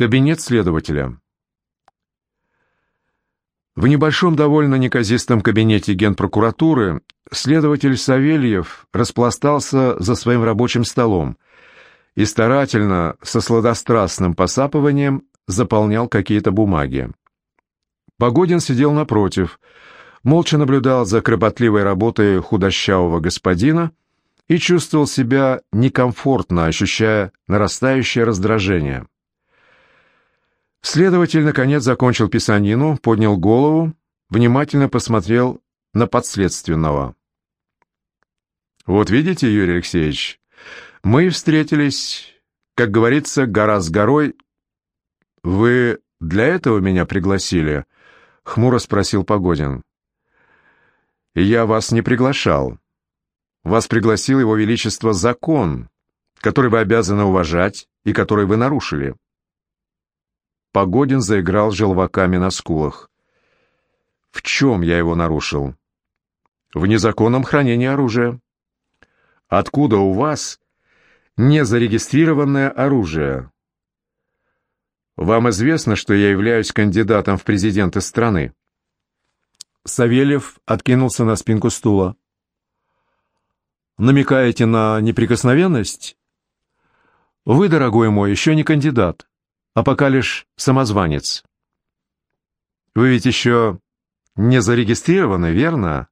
Кабинет следователя. В небольшом довольно неказистом кабинете генпрокуратуры следователь Савельев распластался за своим рабочим столом и старательно, со сладострастным посапыванием, заполнял какие-то бумаги. Погодин сидел напротив, молча наблюдал за кропотливой работой худощавого господина и чувствовал себя некомфортно, ощущая нарастающее раздражение. Следователь, наконец, закончил писанину, поднял голову, внимательно посмотрел на подследственного. «Вот видите, Юрий Алексеевич, мы встретились, как говорится, гора с горой. Вы для этого меня пригласили?» — хмуро спросил Погодин. «Я вас не приглашал. Вас пригласил его величество закон, который вы обязаны уважать и который вы нарушили». Погодин заиграл желваками на скулах. «В чем я его нарушил?» «В незаконном хранении оружия». «Откуда у вас незарегистрированное оружие?» «Вам известно, что я являюсь кандидатом в президенты страны?» Савельев откинулся на спинку стула. «Намекаете на неприкосновенность?» «Вы, дорогой мой, еще не кандидат а пока лишь самозванец. Вы ведь еще не зарегистрированы, верно?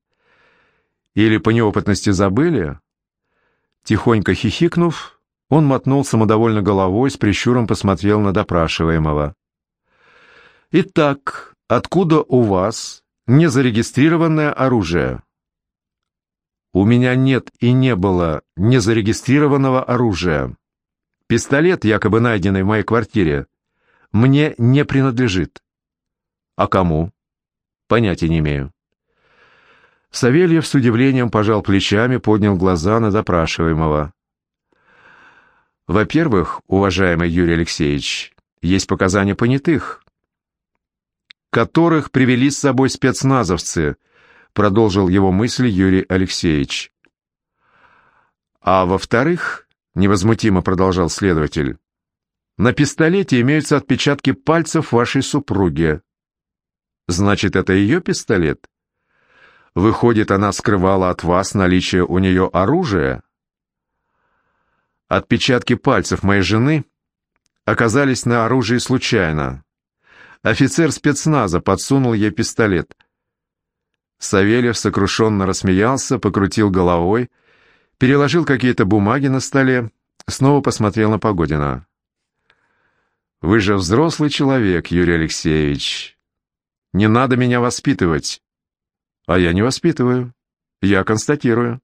Или по неопытности забыли? Тихонько хихикнув, он мотнул самодовольно головой, с прищуром посмотрел на допрашиваемого. «Итак, откуда у вас незарегистрированное оружие?» «У меня нет и не было незарегистрированного оружия», Пистолет, якобы найденный в моей квартире, мне не принадлежит. А кому? Понятия не имею. Савельев с удивлением пожал плечами, поднял глаза на допрашиваемого. Во-первых, уважаемый Юрий Алексеевич, есть показания понятых, которых привели с собой спецназовцы, продолжил его мысль Юрий Алексеевич. А во-вторых, невозмутимо продолжал следователь. На пистолете имеются отпечатки пальцев вашей супруги. Значит, это ее пистолет? Выходит, она скрывала от вас наличие у нее оружия? Отпечатки пальцев моей жены оказались на оружии случайно. Офицер спецназа подсунул ей пистолет. Савельев сокрушенно рассмеялся, покрутил головой, переложил какие-то бумаги на столе, снова посмотрел на Погодина. «Вы же взрослый человек, Юрий Алексеевич. Не надо меня воспитывать». «А я не воспитываю. Я констатирую».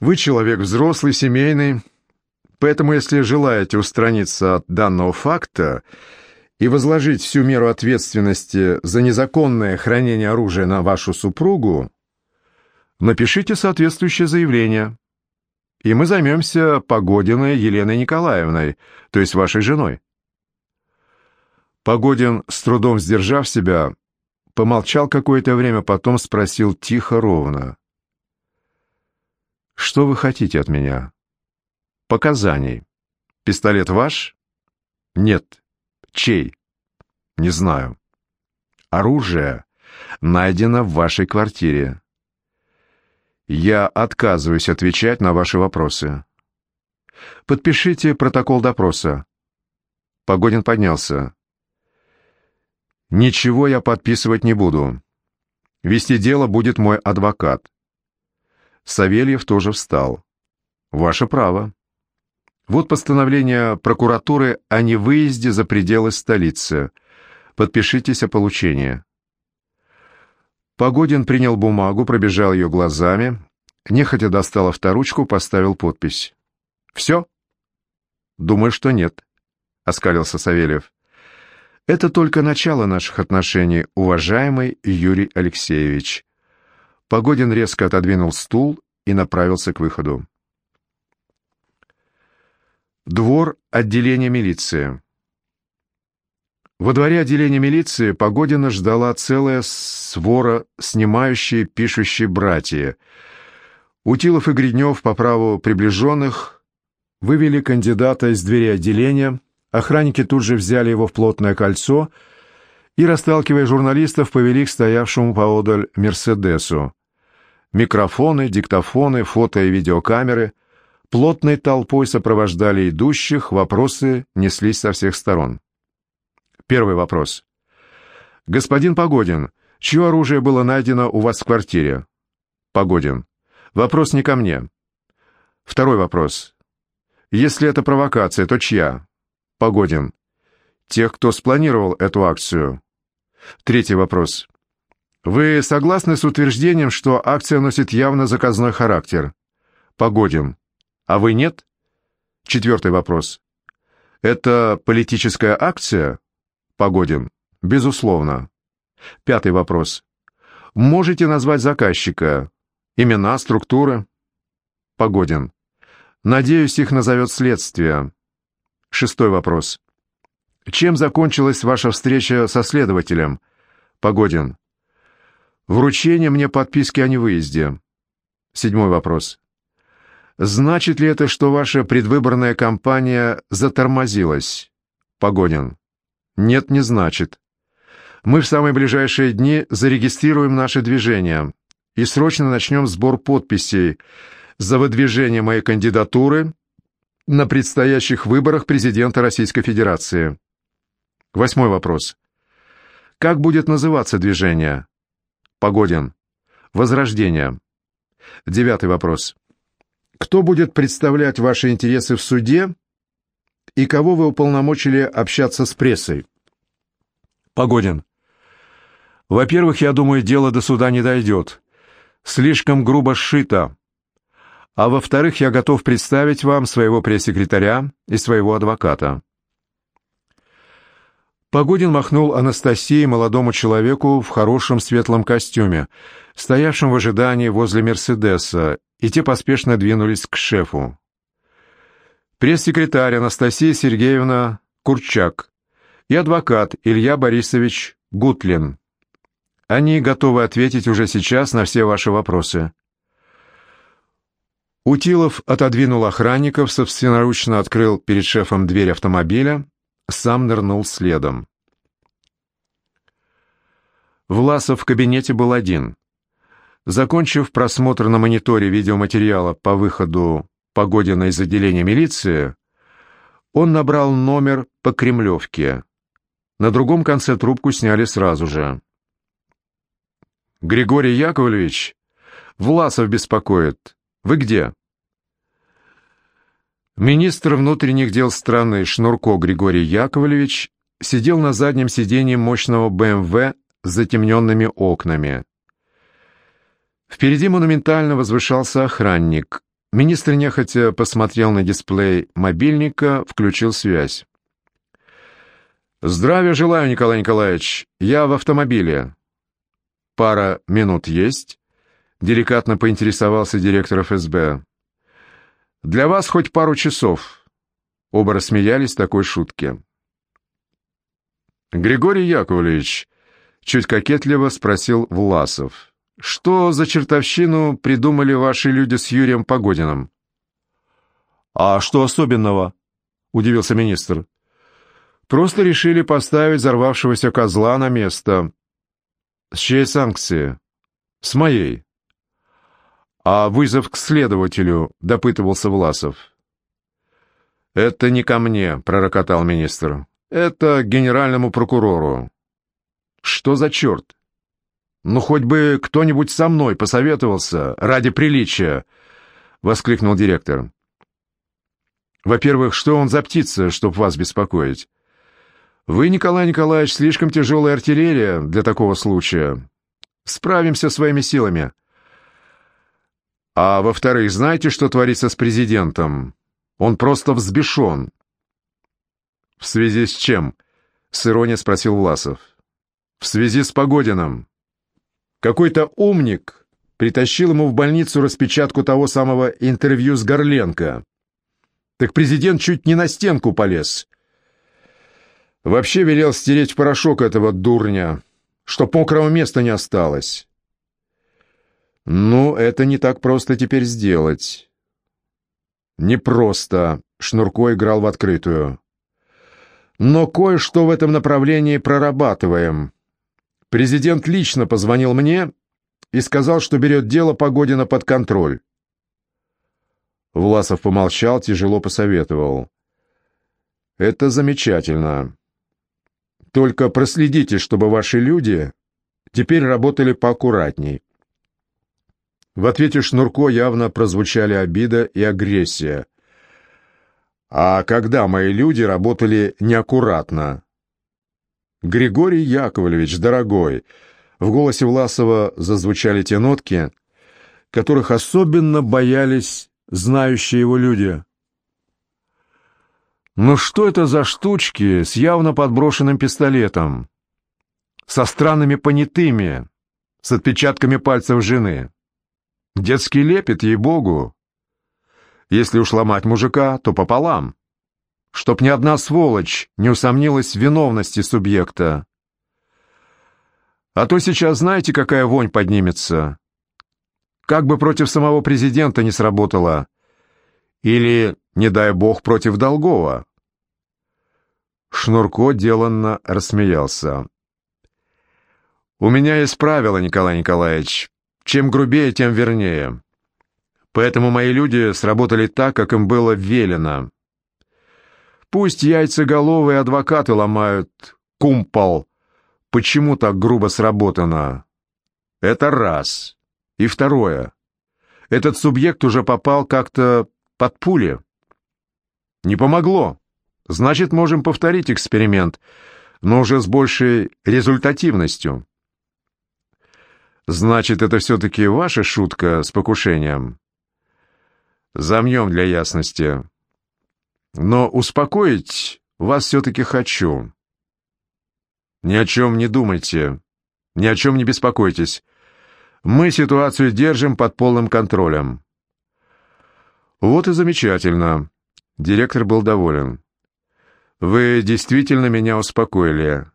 «Вы человек взрослый, семейный, поэтому если желаете устраниться от данного факта и возложить всю меру ответственности за незаконное хранение оружия на вашу супругу, напишите соответствующее заявление, и мы займемся Погодиной Еленой Николаевной, то есть вашей женой». Погодин, с трудом сдержав себя, помолчал какое-то время, потом спросил тихо, ровно. «Что вы хотите от меня?» «Показаний. Пистолет ваш?» «Нет. Чей?» «Не знаю». «Оружие найдено в вашей квартире. Я отказываюсь отвечать на ваши вопросы. Подпишите протокол допроса. Погодин поднялся. Ничего я подписывать не буду. Вести дело будет мой адвокат. Савельев тоже встал. Ваше право. Вот постановление прокуратуры о невыезде за пределы столицы. Подпишитесь о получении. Погодин принял бумагу, пробежал ее глазами, нехотя достал авторучку, поставил подпись. «Все?» «Думаю, что нет», — оскалился Савельев. «Это только начало наших отношений, уважаемый Юрий Алексеевич». Погодин резко отодвинул стул и направился к выходу. Двор отделения милиции. Во дворе отделения милиции Погодина ждала целая свора снимающие, пишущие братья. Утилов и Гриднев по праву приближенных, вывели кандидата из двери отделения, охранники тут же взяли его в плотное кольцо и, расталкивая журналистов, повели к стоявшему поодаль «Мерседесу». Микрофоны, диктофоны, фото и видеокамеры плотной толпой сопровождали идущих, вопросы неслись со всех сторон. Первый вопрос. «Господин Погодин, чье оружие было найдено у вас в квартире?» Погодин. «Вопрос не ко мне». Второй вопрос. «Если это провокация, то чья?» Погодин. «Тех, кто спланировал эту акцию». Третий вопрос. Вы согласны с утверждением, что акция носит явно заказной характер? Погодин. А вы нет? Четвертый вопрос. Это политическая акция? Погодин. Безусловно. Пятый вопрос. Можете назвать заказчика? Имена, структуры? Погодин. Надеюсь, их назовет следствие. Шестой вопрос. Чем закончилась ваша встреча со следователем? Погодин. Вручение мне подписки о невыезде. Седьмой вопрос. Значит ли это, что ваша предвыборная кампания затормозилась? Погодин. Нет, не значит. Мы в самые ближайшие дни зарегистрируем наше движение и срочно начнем сбор подписей за выдвижение моей кандидатуры на предстоящих выборах президента Российской Федерации. Восьмой вопрос. Как будет называться движение? Погодин. Возрождение. Девятый вопрос. Кто будет представлять ваши интересы в суде и кого вы уполномочили общаться с прессой? Погодин. Во-первых, я думаю, дело до суда не дойдет. Слишком грубо сшито. А во-вторых, я готов представить вам своего пресс-секретаря и своего адвоката. Погодин махнул Анастасии, молодому человеку в хорошем светлом костюме, стоявшем в ожидании возле «Мерседеса», и те поспешно двинулись к шефу. Пресс-секретарь Анастасия Сергеевна Курчак и адвокат Илья Борисович Гутлин. Они готовы ответить уже сейчас на все ваши вопросы. Утилов отодвинул охранников, собственноручно открыл перед шефом дверь автомобиля, сам нырнул следом. Власов в кабинете был один. Закончив просмотр на мониторе видеоматериала по выходу Погодина из отделения милиции, он набрал номер по Кремлевке. На другом конце трубку сняли сразу же. «Григорий Яковлевич, Власов беспокоит. Вы где?» Министр внутренних дел страны Шнурко Григорий Яковлевич сидел на заднем сиденье мощного БМВ с затемненными окнами. Впереди монументально возвышался охранник. Министр нехотя посмотрел на дисплей мобильника, включил связь. «Здравия желаю, Николай Николаевич. Я в автомобиле». «Пара минут есть?» — деликатно поинтересовался директор ФСБ. Для вас хоть пару часов». Оба рассмеялись такой шутке. «Григорий Яковлевич», — чуть кокетливо спросил Власов, «что за чертовщину придумали ваши люди с Юрием Погодиным?» «А что особенного?» — удивился министр. «Просто решили поставить взорвавшегося козла на место». «С чьей санкции?» «С моей». «А вызов к следователю?» — допытывался Власов. «Это не ко мне», — пророкотал министр. «Это генеральному прокурору». «Что за черт? Ну, хоть бы кто-нибудь со мной посоветовался ради приличия», — воскликнул директор. «Во-первых, что он за птица, чтоб вас беспокоить? Вы, Николай Николаевич, слишком тяжелая артиллерия для такого случая. Справимся своими силами». А во-вторых, знаете, что творится с президентом? Он просто взбешен. В связи с чем? С иронией спросил Власов. В связи с Погодиным. Какой-то умник притащил ему в больницу распечатку того самого интервью с Горленко. Так президент чуть не на стенку полез. Вообще велел стереть в порошок этого дурня, чтоб мокрого места не осталось. «Ну, это не так просто теперь сделать». «Не просто», — Шнурко играл в открытую. «Но кое-что в этом направлении прорабатываем. Президент лично позвонил мне и сказал, что берет дело Погодина под контроль». Власов помолчал, тяжело посоветовал. «Это замечательно. Только проследите, чтобы ваши люди теперь работали поаккуратней». В ответе Шнурко явно прозвучали обида и агрессия. «А когда мои люди работали неаккуратно?» «Григорий Яковлевич, дорогой!» В голосе Власова зазвучали те нотки, которых особенно боялись знающие его люди. «Ну что это за штучки с явно подброшенным пистолетом? Со странными понятыми, с отпечатками пальцев жены?» Детский лепет, ей-богу. Если уж ломать мужика, то пополам. Чтоб ни одна сволочь не усомнилась в виновности субъекта. А то сейчас знаете, какая вонь поднимется? Как бы против самого президента не сработало. Или, не дай бог, против Долгова. Шнурко деланно рассмеялся. «У меня есть правило, Николай Николаевич. Чем грубее, тем вернее. Поэтому мои люди сработали так, как им было велено. Пусть яйцеголовые адвокаты ломают кумпол. Почему так грубо сработано? Это раз. И второе. Этот субъект уже попал как-то под пули. Не помогло. Значит, можем повторить эксперимент, но уже с большей результативностью. Значит, это все-таки ваша шутка с покушением? Замнем для ясности. Но успокоить вас все-таки хочу. Ни о чем не думайте, ни о чем не беспокойтесь. Мы ситуацию держим под полным контролем. Вот и замечательно. Директор был доволен. Вы действительно меня успокоили.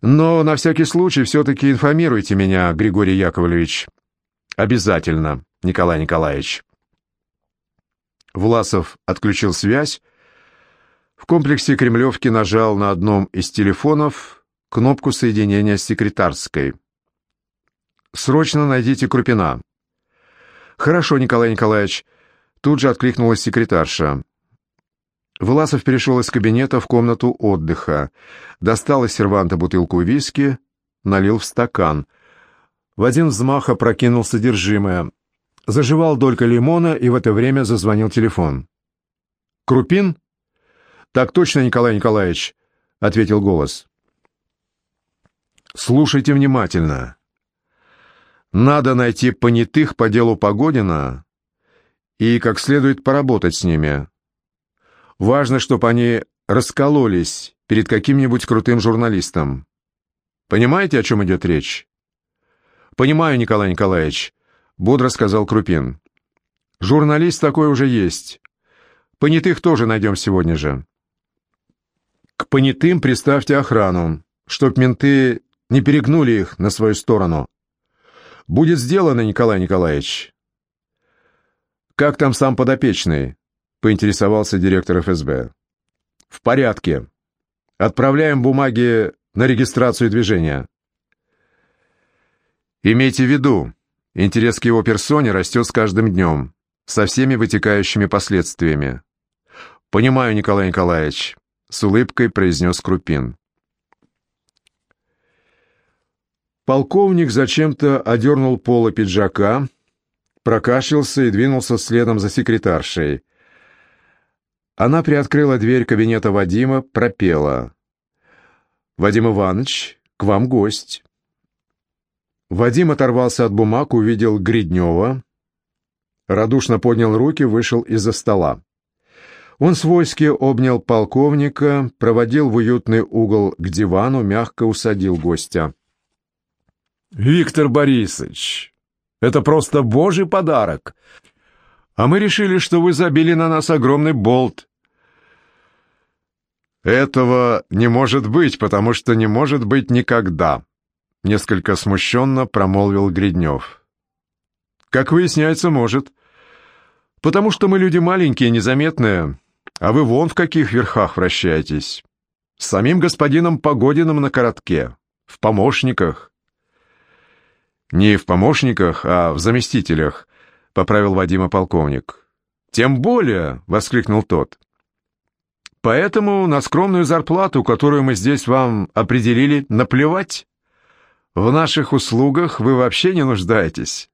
Но на всякий случай все-таки информируйте меня, Григорий Яковлевич. Обязательно, Николай Николаевич. Власов отключил связь. В комплексе Кремлевки нажал на одном из телефонов кнопку соединения с секретарской. «Срочно найдите Крупина». «Хорошо, Николай Николаевич». Тут же откликнулась секретарша. Власов перешел из кабинета в комнату отдыха, достал из серванта бутылку виски, налил в стакан. В один взмах опрокинул содержимое. Заживал долька лимона, и в это время зазвонил телефон. «Крупин?» «Так точно, Николай Николаевич», — ответил голос. «Слушайте внимательно. Надо найти понятых по делу Погодина и как следует поработать с ними». Важно, чтобы они раскололись перед каким-нибудь крутым журналистом. Понимаете, о чем идет речь? Понимаю, Николай Николаевич, бодро сказал Крупин. Журналист такой уже есть. Понятых тоже найдем сегодня же. К понятым приставьте охрану, чтоб менты не перегнули их на свою сторону. Будет сделано, Николай Николаевич. Как там сам подопечный? — поинтересовался директор ФСБ. «В порядке. Отправляем бумаги на регистрацию движения». «Имейте в виду, интерес к его персоне растет с каждым днем, со всеми вытекающими последствиями». «Понимаю, Николай Николаевич», — с улыбкой произнес Крупин. Полковник зачем-то одернул поло пиджака, прокашлялся и двинулся следом за секретаршей — она приоткрыла дверь кабинета Вадима, пропела. «Вадим Иванович, к вам гость». Вадим оторвался от бумаг, увидел Гриднева, радушно поднял руки, вышел из-за стола. Он свойски обнял полковника, проводил в уютный угол к дивану, мягко усадил гостя. «Виктор Борисович, это просто божий подарок!» А мы решили, что вы забили на нас огромный болт. Этого не может быть, потому что не может быть никогда, несколько смущенно промолвил Гриднев. Как выясняется, может. Потому что мы люди маленькие, незаметные, А вы вон в каких верхах вращаетесь. С самим господином Погодиным на коротке. В помощниках. Не в помощниках, а в заместителях, поправил Вадима полковник. Тем более, воскликнул тот. Поэтому на скромную зарплату, которую мы здесь вам определили, наплевать. В наших услугах вы вообще не нуждаетесь.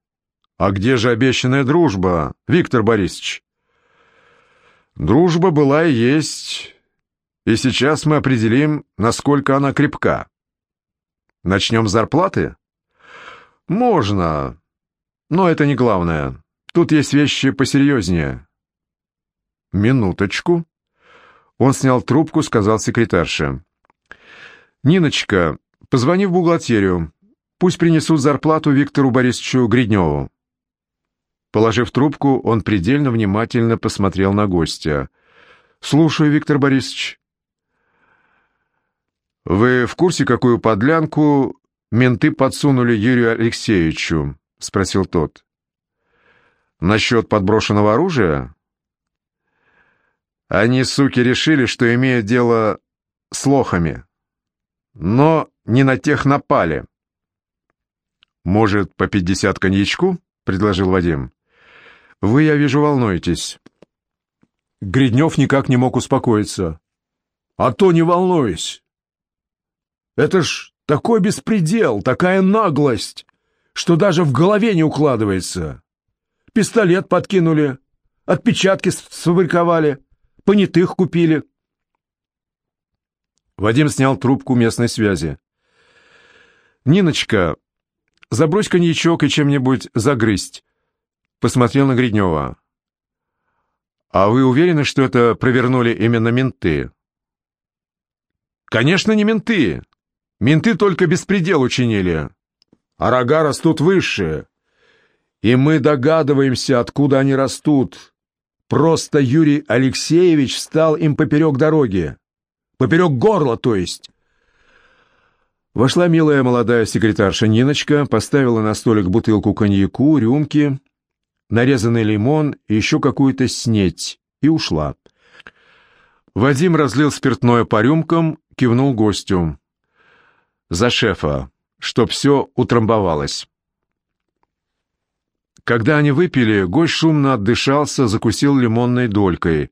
А где же обещанная дружба, Виктор Борисович? Дружба была и есть, и сейчас мы определим, насколько она крепка. Начнем с зарплаты? Можно, но это не главное. Тут есть вещи посерьезнее. Минуточку. Он снял трубку, сказал секретарше. «Ниночка, позвони в бухгалтерию. Пусть принесут зарплату Виктору Борисовичу Гридневу». Положив трубку, он предельно внимательно посмотрел на гостя. «Слушаю, Виктор Борисович». «Вы в курсе, какую подлянку менты подсунули Юрию Алексеевичу?» — спросил тот. «Насчет подброшенного оружия?» Они, суки, решили, что имеют дело с лохами. Но не на тех напали. «Может, по пятьдесят коньячку?» — предложил Вадим. Вы, я вижу, волнуетесь. Гриднев никак не мог успокоиться. А то не волнуюсь. Это ж такой беспредел, такая наглость, что даже в голове не укладывается. Пистолет подкинули, отпечатки сфабриковали, понятых купили. Вадим снял трубку местной связи. «Ниночка, забрось коньячок и чем-нибудь загрызть посмотрел на Гриднева. «А вы уверены, что это провернули именно менты?» «Конечно, не менты. Менты только беспредел учинили. А рога растут выше. И мы догадываемся, откуда они растут. Просто Юрий Алексеевич стал им поперек дороги. Поперек горла, то есть». Вошла милая молодая секретарша Ниночка, поставила на столик бутылку коньяку, рюмки нарезанный лимон и еще какую-то снеть, и ушла. Вадим разлил спиртное по рюмкам, кивнул гостю. «За шефа, чтоб все утрамбовалось». Когда они выпили, гость шумно отдышался, закусил лимонной долькой.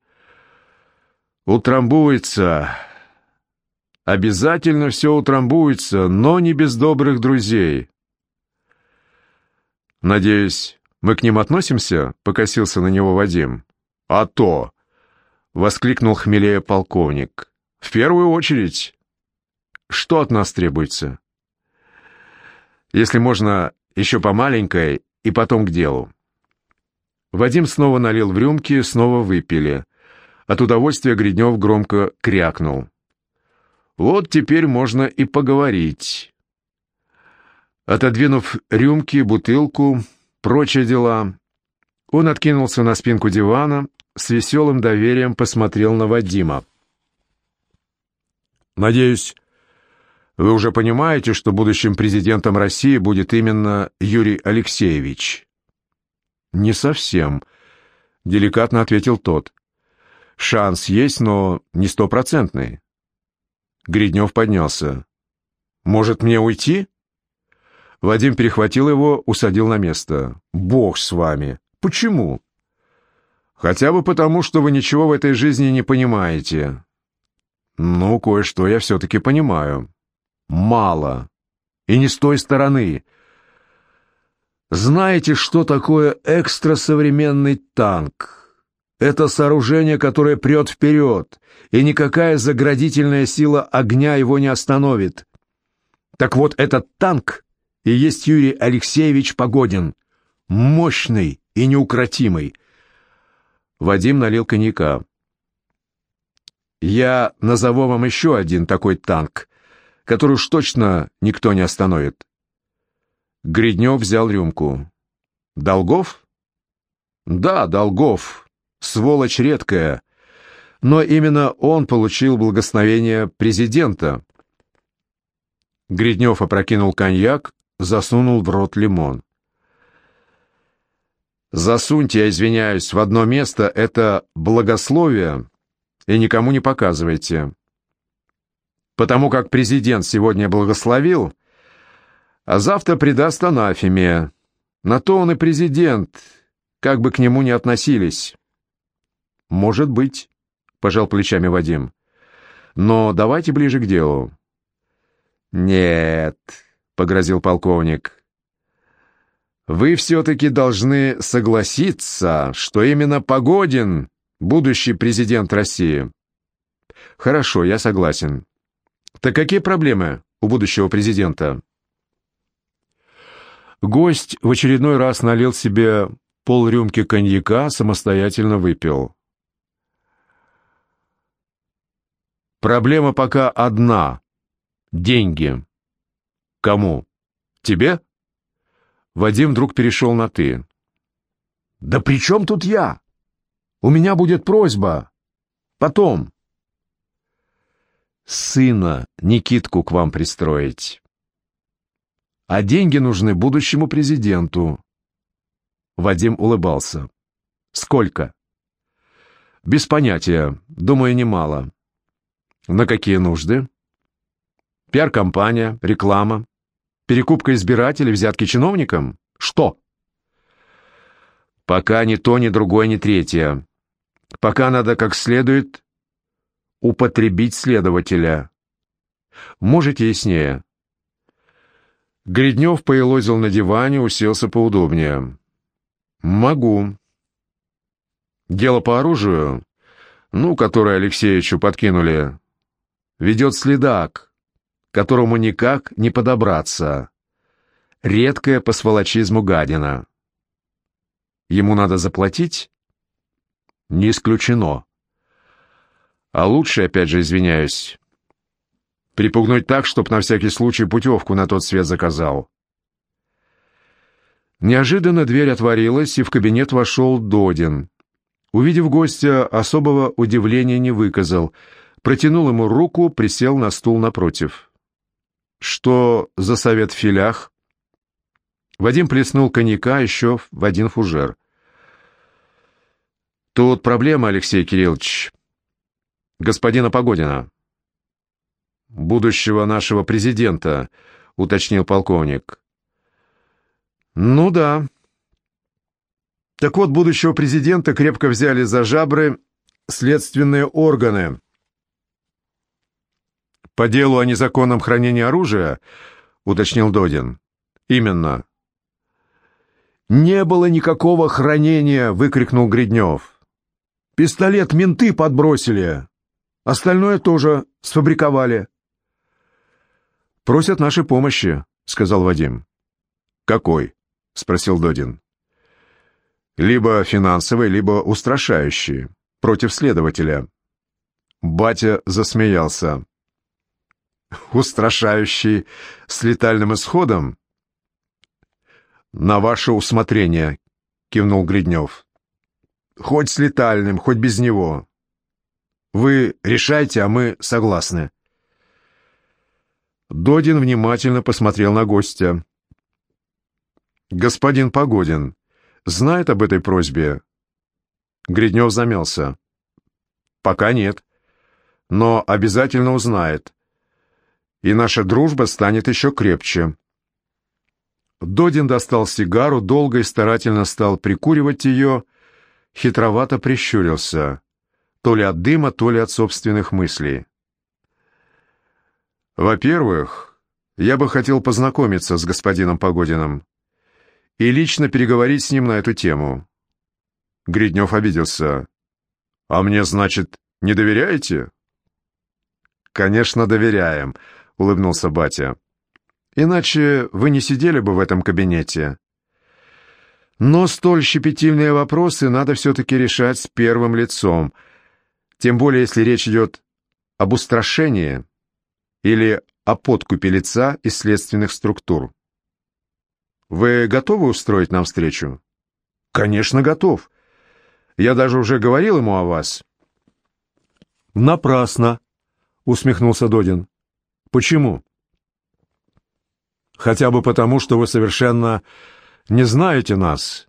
«Утрамбуется. Обязательно все утрамбуется, но не без добрых друзей». «Надеюсь, мы к ним относимся?» — покосился на него Вадим. «А то!» — воскликнул хмелея полковник. «В первую очередь. Что от нас требуется?» «Если можно, еще по маленькой и потом к делу». Вадим снова налил в рюмки, снова выпили. От удовольствия Гриднев громко крякнул. «Вот теперь можно и поговорить». Отодвинув рюмки, бутылку, прочие дела. Он откинулся на спинку дивана, с веселым доверием посмотрел на Вадима. «Надеюсь, вы уже понимаете, что будущим президентом России будет именно Юрий Алексеевич?» «Не совсем», — деликатно ответил тот. «Шанс есть, но не стопроцентный». Гриднев поднялся. «Может, мне уйти?» Вадим перехватил его, усадил на место. «Бог с вами! Почему?» «Хотя бы потому, что вы ничего в этой жизни не понимаете». «Ну, кое-что я все-таки понимаю. Мало. И не с той стороны. Знаете, что такое экстрасовременный танк?» Это сооружение, которое прет вперед, и никакая заградительная сила огня его не остановит. Так вот, этот танк и есть Юрий Алексеевич Погодин, мощный и неукротимый. Вадим налил коньяка. Я назову вам еще один такой танк, который уж точно никто не остановит. Гриднев взял рюмку. Долгов? Да, Долгов. Сволочь редкая. Но именно он получил благословение президента. Гриднев опрокинул коньяк, засунул в рот лимон. «Засуньте, я извиняюсь, в одно место это благословие, и никому не показывайте. Потому как президент сегодня благословил, а завтра предаст анафеме. На то он и президент, как бы к нему ни относились. «Может быть», — пожал плечами Вадим. «Но давайте ближе к делу». «Нет», — погрозил полковник. «Вы все-таки должны согласиться, что именно Погодин — будущий президент России». «Хорошо, я согласен. Так какие проблемы у будущего президента?» Гость в очередной раз налил себе полрюмки коньяка, самостоятельно выпил. «Проблема пока одна — деньги». «Кому? Тебе?» Вадим вдруг перешел на «ты». «Да при чем тут я? У меня будет просьба. Потом». «Сына, Никитку, к вам пристроить» а деньги нужны будущему президенту. Вадим улыбался. Сколько? Без понятия, думаю, немало. На какие нужды? Пиар-компания, реклама, перекупка избирателей, взятки чиновникам? Что? Пока ни то, ни другое, ни третье. Пока надо как следует употребить следователя. Можете яснее? Гриднев поелозил на диване, уселся поудобнее. «Могу. Дело по оружию, ну, которое Алексеевичу подкинули, ведет следак, которому никак не подобраться. Редкая по сволочизму гадина. Ему надо заплатить? Не исключено. А лучше, опять же, извиняюсь, Припугнуть так, чтоб на всякий случай путевку на тот свет заказал. Неожиданно дверь отворилась, и в кабинет вошел Додин. Увидев гостя, особого удивления не выказал. Протянул ему руку, присел на стул напротив. «Что за совет в филях?» Вадим плеснул коньяка еще в один фужер. «Тут проблема, Алексей Кириллович. Господина Погодина» будущего нашего президента», — уточнил полковник. «Ну да». Так вот, будущего президента крепко взяли за жабры следственные органы. «По делу о незаконном хранении оружия?» — уточнил Додин. «Именно». «Не было никакого хранения!» — выкрикнул Гриднев. «Пистолет менты подбросили. Остальное тоже сфабриковали». «Просят нашей помощи», — сказал Вадим. «Какой?» — спросил Додин. «Либо финансовый, либо устрашающий. Против следователя». Батя засмеялся. «Устрашающий с летальным исходом?» «На ваше усмотрение», — кивнул Гриднев. «Хоть с летальным, хоть без него. Вы решайте, а мы согласны». Додин внимательно посмотрел на гостя. «Господин Погодин знает об этой просьбе?» Гриднев замялся. «Пока нет, но обязательно узнает, и наша дружба станет еще крепче». Додин достал сигару, долго и старательно стал прикуривать ее, хитровато прищурился, то ли от дыма, то ли от собственных мыслей. Во-первых, я бы хотел познакомиться с господином Погодиным и лично переговорить с ним на эту тему. Гриднев обиделся. «А мне, значит, не доверяете?» «Конечно, доверяем», — улыбнулся батя. «Иначе вы не сидели бы в этом кабинете». Но столь щепетильные вопросы надо все-таки решать с первым лицом, тем более если речь идет об устрашении или о подкупе лица из следственных структур. Вы готовы устроить нам встречу? Конечно, готов. Я даже уже говорил ему о вас. Напрасно, усмехнулся Додин. Почему? Хотя бы потому, что вы совершенно не знаете нас.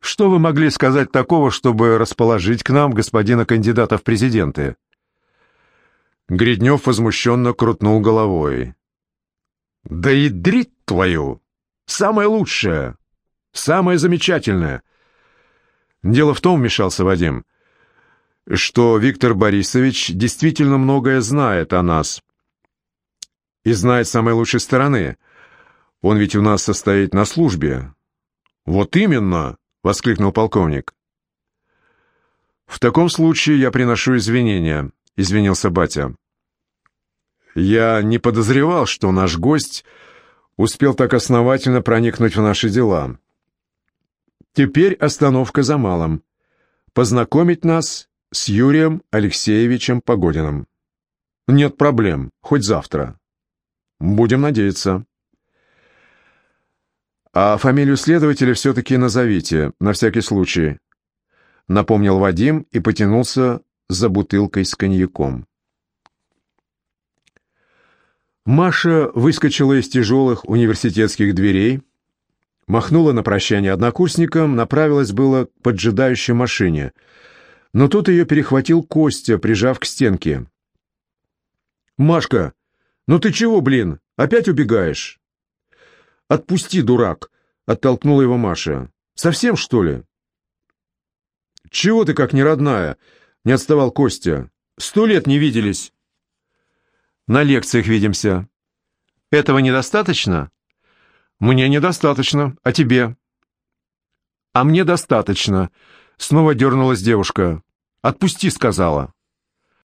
Что вы могли сказать такого, чтобы расположить к нам господина кандидата в президенты?» Гриднев возмущенно крутнул головой. «Да и дрить твою! Самое лучшее! Самое замечательное!» «Дело в том, — вмешался Вадим, — что Виктор Борисович действительно многое знает о нас. И знает самой лучшей стороны. Он ведь у нас состоит на службе». «Вот именно!» — воскликнул полковник. «В таком случае я приношу извинения», — извинился батя. «Я не подозревал, что наш гость успел так основательно проникнуть в наши дела. Теперь остановка за малым. Познакомить нас с Юрием Алексеевичем Погодиным. Нет проблем, хоть завтра. Будем надеяться». «А фамилию следователя все-таки назовите, на всякий случай», — напомнил Вадим и потянулся за бутылкой с коньяком. Маша выскочила из тяжелых университетских дверей, махнула на прощание однокурсникам, направилась было к поджидающей машине, но тут ее перехватил Костя, прижав к стенке. «Машка, ну ты чего, блин, опять убегаешь?» «Отпусти, дурак!» — оттолкнула его Маша. «Совсем, что ли?» «Чего ты как не родная?» — не отставал Костя. «Сто лет не виделись». На лекциях видимся. Этого недостаточно? Мне недостаточно. А тебе? А мне достаточно. Снова дернулась девушка. Отпусти, сказала.